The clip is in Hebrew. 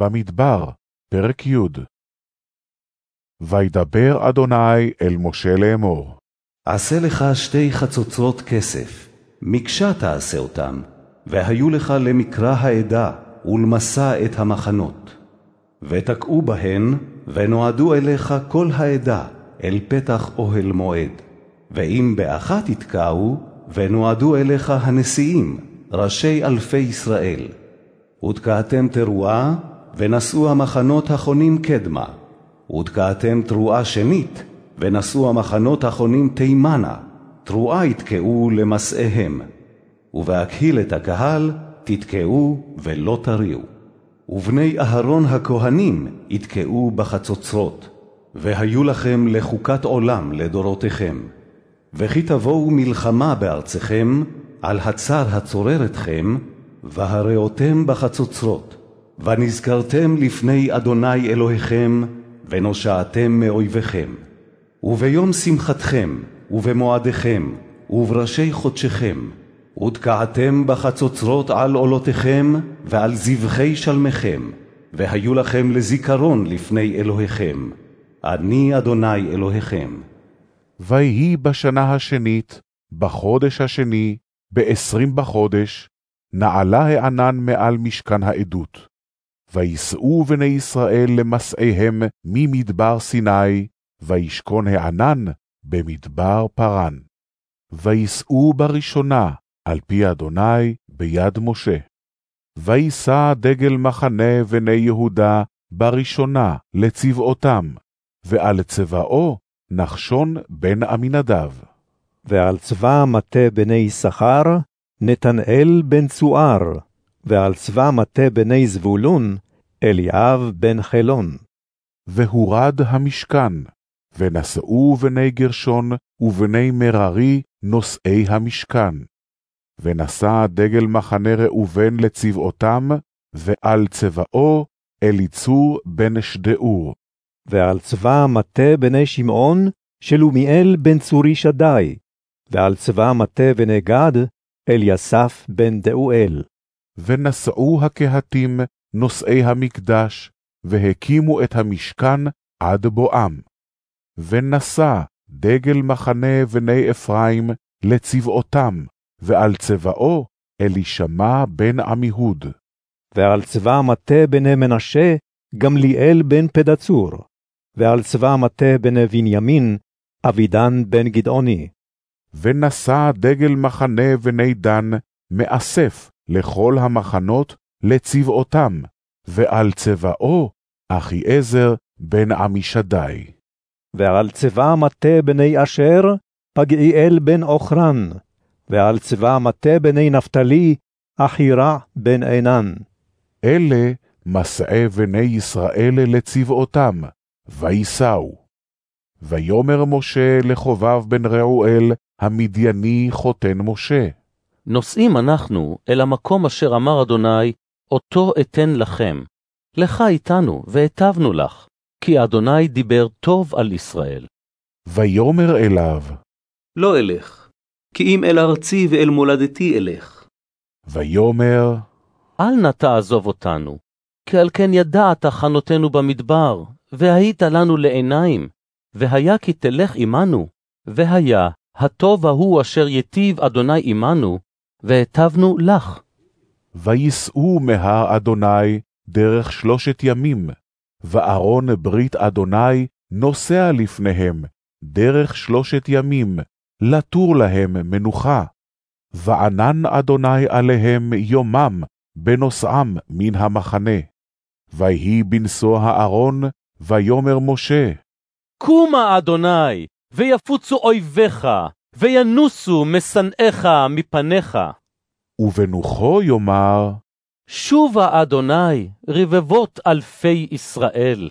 במדבר, פרק י' וידבר אדוני אל משה לאמור. עשה לך שתי חצוצרות כסף, מקשה תעשה אותם, והיו לך למקרא העדה ולמסע את המחנות. ותקעו בהן, ונועדו אליך כל העדה, אל פתח אוהל מועד. ואם באחת יתקעו, ונועדו אליך הנשיאים, ראשי אלפי ישראל. ותקעתם תרועה, ונשאו המחנות החונים קדמה. ותקעתם תרועה שנית, ונשאו המחנות החונים תימנה, תרועה יתקעו למסעיהם. ובהקהיל את הקהל, תתקעו ולא תריעו. ובני אהרון הכהנים יתקעו בחצוצרות, והיו לכם לחוקת עולם לדורותיכם. וכי תבואו מלחמה בארצכם, על הצר הצורר אתכם, והרעותם בחצוצרות, ונזכרתם לפני אדוני אלוהיכם, ונושעתם מאויביכם. וביום שמחתכם, ובמועדיכם, ובראשי חודשיכם, ותקעתם בחצוצרות על עולותיכם, ועל זבחי שלמיכם, והיו לכם לזיכרון לפני אלוהיכם. אני אדוני אלוהיכם. ויהי בשנה השנית, בחודש השני, בעשרים בחודש, נעלה הענן מעל משכן העדות. ויסעו בני ישראל למסעיהם ממדבר סיני, וישכון הענן במדבר פרן. ויסעו בראשונה, על פי אדוני, ביד משה. וישא דגל מחנה בני יהודה בראשונה לצבאותם, ועל צבאו נחשון בן עמינדב. ועל צבא מטה בני יששכר, נתנאל בן צוער, ועל צבא מטה בני זבולון, אליאב בן חלון. והורד המשכן, ונשאו בני גרשון ובני מררי נושאי המשכן. ונשא דגל מחנה ראובן לצבאותם, ועל צבאו אליצור בן שדאור. ועל צבא מטה בני שמעון, שלומיאל בן צורי שדי, ועל צבא מטה בני גד, אליסף בן דאואל. ונשאו הקהתים נושאי המקדש, והקימו את המשכן עד בואם. ונשא דגל מחנה בני אפרים לצבאותם, ועל צבאו אלישמע בן עמיהוד. ועל צבא מטה בני מנשה, גמליאל בן פדצור. ועל צבא מטה בני בנימין, אבידן בן גדעוני. ונשא דגל מחנה בני דן, מאסף לכל המחנות לצבאותם, ועל צבאו אחיעזר בן עמישדי. ועל צבא מטה בני אשר, פגעיאל בן עוכרן. ועל צבא מטה בני נפתלי, אחירה בן עינן. אלה מסעי בני ישראל לצבאותם, ויסעו. ויאמר משה לחובב בן רעואל, המדייני חותן משה. נוסעים אנחנו אל המקום אשר אמר אדוני, אותו אתן לכם. לך איתנו, והטבנו לך, כי אדוני דיבר טוב על ישראל. ויאמר אליו, לא אלך, כי אם אל ארצי ואל מולדתי אלך. ויאמר, אל נא תעזוב אותנו, כי על כן ידעת חנותנו במדבר, והיית לנו לעיניים, והיה כי תלך עמנו, והיה הטוב ההוא אשר יטיב אדוני עמנו, והטבנו לך. ויסעו מהר אדוני דרך שלושת ימים, וארון ברית אדוני נוסע לפניהם דרך שלושת ימים, לתור להם מנוחה. וענן אדוני עליהם יומם בנוסעם מן המחנה. ויהי בנשוא הארון, ויאמר משה, קומה אדוני, ויפוצו אויביך, וינוסו משנאיך מפניך. ובנוחו יאמר, שובה אדוני, רבבות אלפי ישראל.